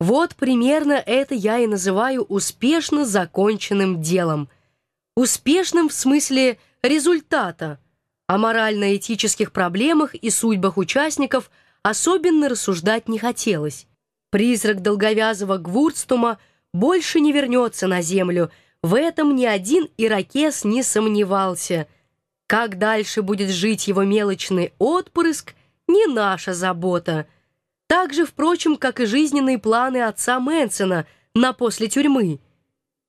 Вот примерно это я и называю успешно законченным делом. Успешным в смысле результата. О морально-этических проблемах и судьбах участников особенно рассуждать не хотелось. Призрак долговязого Гвурцтума больше не вернется на землю. В этом ни один иракес не сомневался. Как дальше будет жить его мелочный отпрыск, не наша забота. Так же, впрочем, как и жизненные планы отца Мэнсона на после тюрьмы.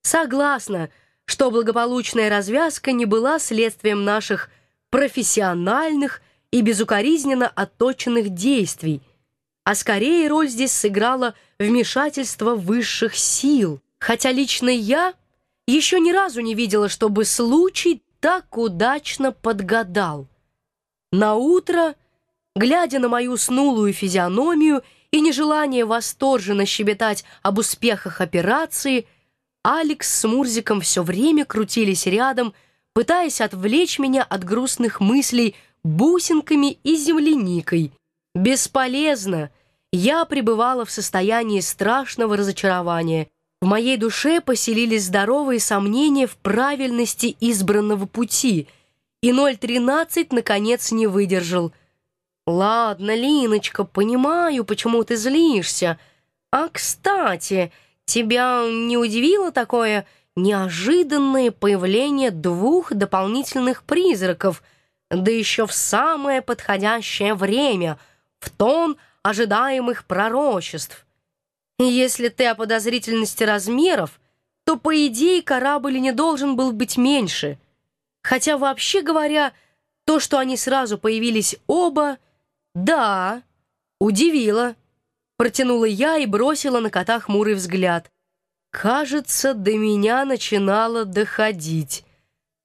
Согласна, что благополучная развязка не была следствием наших профессиональных и безукоризненно отточенных действий, а скорее роль здесь сыграла вмешательство высших сил, хотя лично я еще ни разу не видела, чтобы случай так удачно подгадал. На утро, глядя на мою снулую физиономию и нежелание восторженно щебетать об успехах операции, Алекс с Мурзиком все время крутились рядом, пытаясь отвлечь меня от грустных мыслей бусинками и земляникой. Бесполезно. Я пребывала в состоянии страшного разочарования. В моей душе поселились здоровые сомнения в правильности избранного пути, и 013 наконец не выдержал. «Ладно, Линочка, понимаю, почему ты злишься. А, кстати, тебя не удивило такое неожиданное появление двух дополнительных призраков — да еще в самое подходящее время, в тон ожидаемых пророчеств. Если ты о подозрительности размеров, то, по идее, корабль не должен был быть меньше. Хотя, вообще говоря, то, что они сразу появились оба, да, удивило. Протянула я и бросила на кота хмурый взгляд. Кажется, до меня начинало доходить.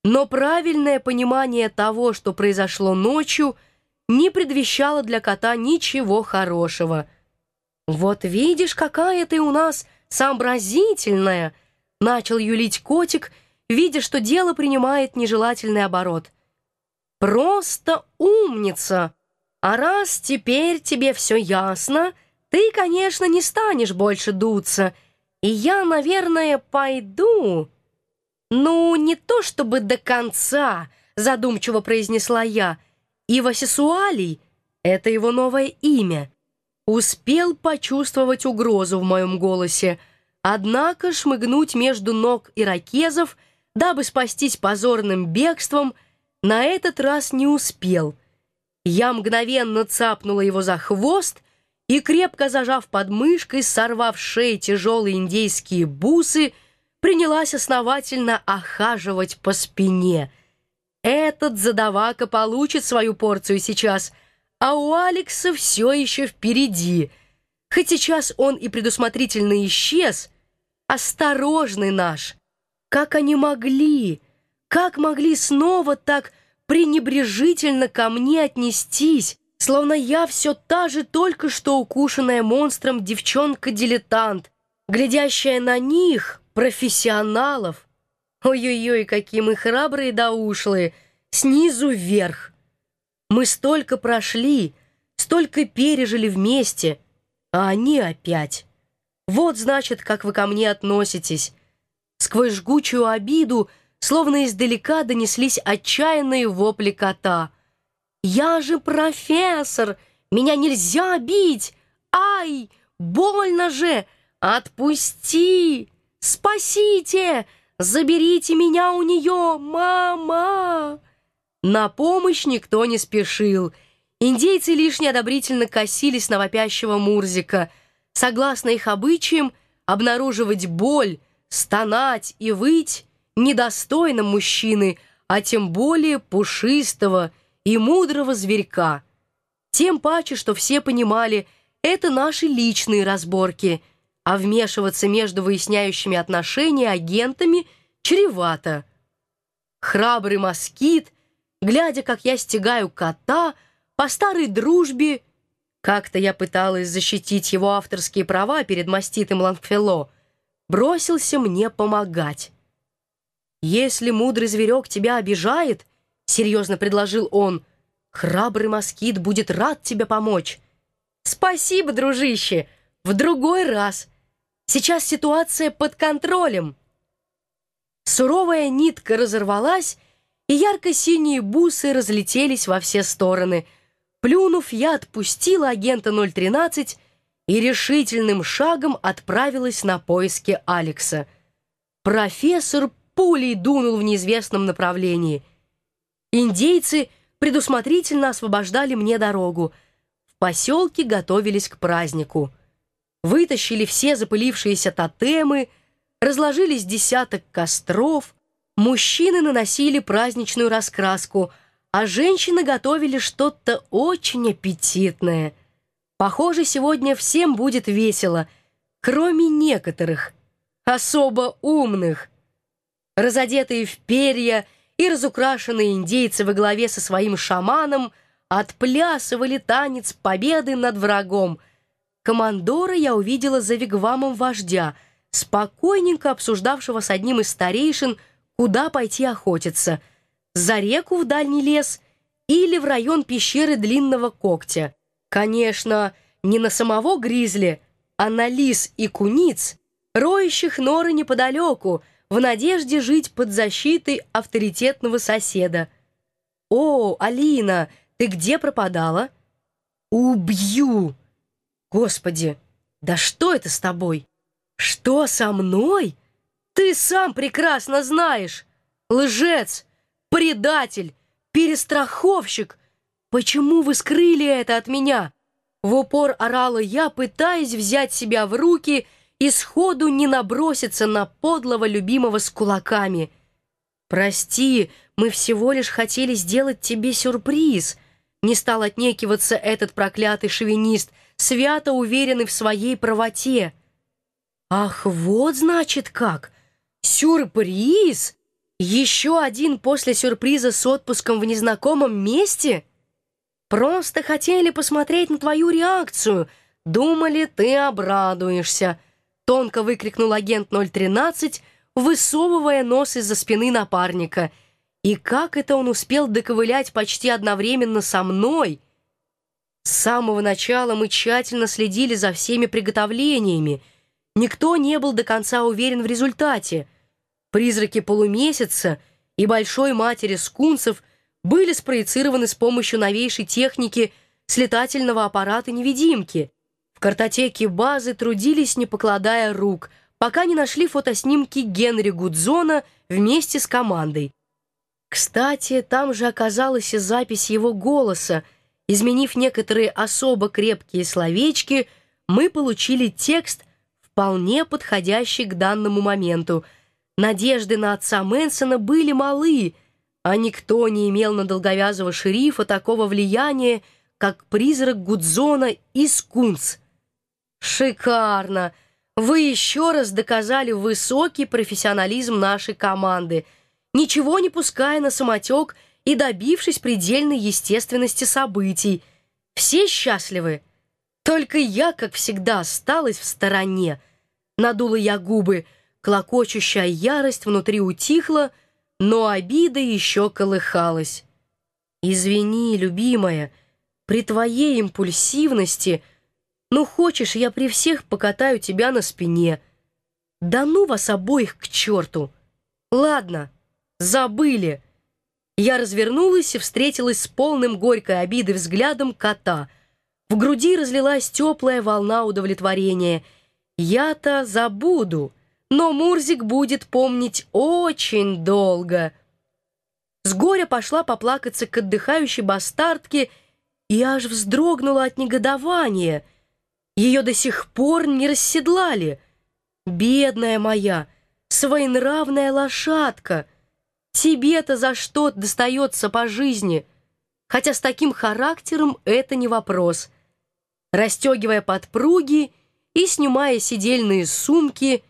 Но правильное понимание того, что произошло ночью, не предвещало для кота ничего хорошего. «Вот видишь, какая ты у нас сообразительная!» — начал юлить котик, видя, что дело принимает нежелательный оборот. «Просто умница! А раз теперь тебе все ясно, ты, конечно, не станешь больше дуться, и я, наверное, пойду...» «Ну, не то чтобы до конца», — задумчиво произнесла я. «Ивасисуалий — это его новое имя». Успел почувствовать угрозу в моем голосе, однако шмыгнуть между ног иракезов, дабы спастись позорным бегством, на этот раз не успел. Я мгновенно цапнула его за хвост и, крепко зажав подмышкой, сорвав шеи тяжелые индейские бусы, — принялась основательно охаживать по спине. Этот задавака получит свою порцию сейчас, а у Алекса все еще впереди. Хоть сейчас он и предусмотрительно исчез, осторожный наш. Как они могли, как могли снова так пренебрежительно ко мне отнестись, словно я все та же только что укушенная монстром девчонка-дилетант, глядящая на них, профессионалов. Ой-ой-ой, какие мы храбрые да ушлые, снизу вверх. Мы столько прошли, столько пережили вместе, а они опять. Вот, значит, как вы ко мне относитесь. Сквозь жгучую обиду, словно издалека донеслись отчаянные вопли кота. «Я же профессор! Меня нельзя бить! Ай, больно же! Отпусти!» «Спасите! Заберите меня у нее, мама!» На помощь никто не спешил. Индейцы лишь неодобрительно косились на вопящего Мурзика. Согласно их обычаям, обнаруживать боль, стонать и выть недостойно мужчины, а тем более пушистого и мудрого зверька. Тем паче, что все понимали, это наши личные разборки — а вмешиваться между выясняющими отношения агентами чревато. Храбрый москит, глядя, как я стегаю кота, по старой дружбе, как-то я пыталась защитить его авторские права перед маститым Лангфело, бросился мне помогать. «Если мудрый зверек тебя обижает, — серьезно предложил он, — храбрый москит будет рад тебе помочь. Спасибо, дружище, в другой раз — Сейчас ситуация под контролем. Суровая нитка разорвалась, и ярко-синие бусы разлетелись во все стороны. Плюнув, я отпустила агента 013 и решительным шагом отправилась на поиски Алекса. Профессор пулей дунул в неизвестном направлении. Индейцы предусмотрительно освобождали мне дорогу. В поселке готовились к празднику. Вытащили все запылившиеся тотемы, разложились десяток костров, мужчины наносили праздничную раскраску, а женщины готовили что-то очень аппетитное. Похоже, сегодня всем будет весело, кроме некоторых, особо умных. Разодетые в перья и разукрашенные индейцы во главе со своим шаманом отплясывали танец победы над врагом. Командора я увидела за вигвамом вождя, спокойненько обсуждавшего с одним из старейшин, куда пойти охотиться — за реку в дальний лес или в район пещеры длинного когтя. Конечно, не на самого гризли, а на лис и куниц, роющих норы неподалеку, в надежде жить под защитой авторитетного соседа. «О, Алина, ты где пропадала?» «Убью!» «Господи, да что это с тобой?» «Что со мной? Ты сам прекрасно знаешь! Лжец! Предатель! Перестраховщик! Почему вы скрыли это от меня?» В упор орала я, пытаясь взять себя в руки и сходу не наброситься на подлого любимого с кулаками. «Прости, мы всего лишь хотели сделать тебе сюрприз», не стал отнекиваться этот проклятый шовинист, свято уверенный в своей правоте. «Ах, вот значит как! Сюрприз! Еще один после сюрприза с отпуском в незнакомом месте? Просто хотели посмотреть на твою реакцию. Думали, ты обрадуешься. Тонко выкрикнул агент 013, высовывая нос из-за спины напарника. И как это он успел доковылять почти одновременно со мной? С самого начала мы тщательно следили за всеми приготовлениями. Никто не был до конца уверен в результате — Призраки полумесяца и большой матери скунсов были спроецированы с помощью новейшей техники с летательного аппарата-невидимки. В картотеке базы трудились, не покладая рук, пока не нашли фотоснимки Генри Гудзона вместе с командой. Кстати, там же оказалась и запись его голоса. Изменив некоторые особо крепкие словечки, мы получили текст, вполне подходящий к данному моменту — Надежды на отца Мэнсона были малы, а никто не имел на долговязого шерифа такого влияния, как призрак Гудзона и Скунс. «Шикарно! Вы еще раз доказали высокий профессионализм нашей команды, ничего не пуская на самотек и добившись предельной естественности событий. Все счастливы? Только я, как всегда, осталась в стороне. Надула я губы — Клокочущая ярость внутри утихла, но обида еще колыхалась. «Извини, любимая, при твоей импульсивности... Ну, хочешь, я при всех покатаю тебя на спине. Да ну вас обоих к черту! Ладно, забыли!» Я развернулась и встретилась с полным горькой обиды взглядом кота. В груди разлилась теплая волна удовлетворения. «Я-то забуду!» но Мурзик будет помнить очень долго. С горя пошла поплакаться к отдыхающей бастардке и аж вздрогнула от негодования. Ее до сих пор не расседлали. Бедная моя, своенравная лошадка, тебе-то за что достается по жизни? Хотя с таким характером это не вопрос. Растегивая подпруги и снимая сидельные сумки,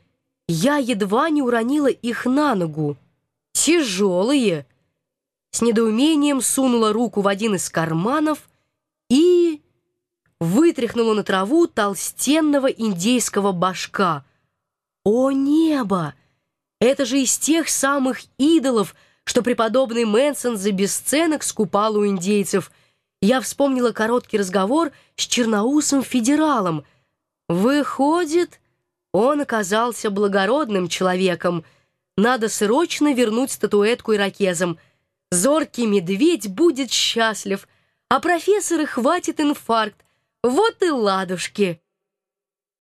я едва не уронила их на ногу. Тяжелые. С недоумением сунула руку в один из карманов и вытряхнула на траву толстенного индейского башка. О небо! Это же из тех самых идолов, что преподобный Мэнсон за бесценок скупал у индейцев. Я вспомнила короткий разговор с черноусым федералом. Выходит, Он оказался благородным человеком. Надо срочно вернуть статуэтку иракезам. Зоркий медведь будет счастлив, а профессора хватит инфаркт. Вот и ладушки.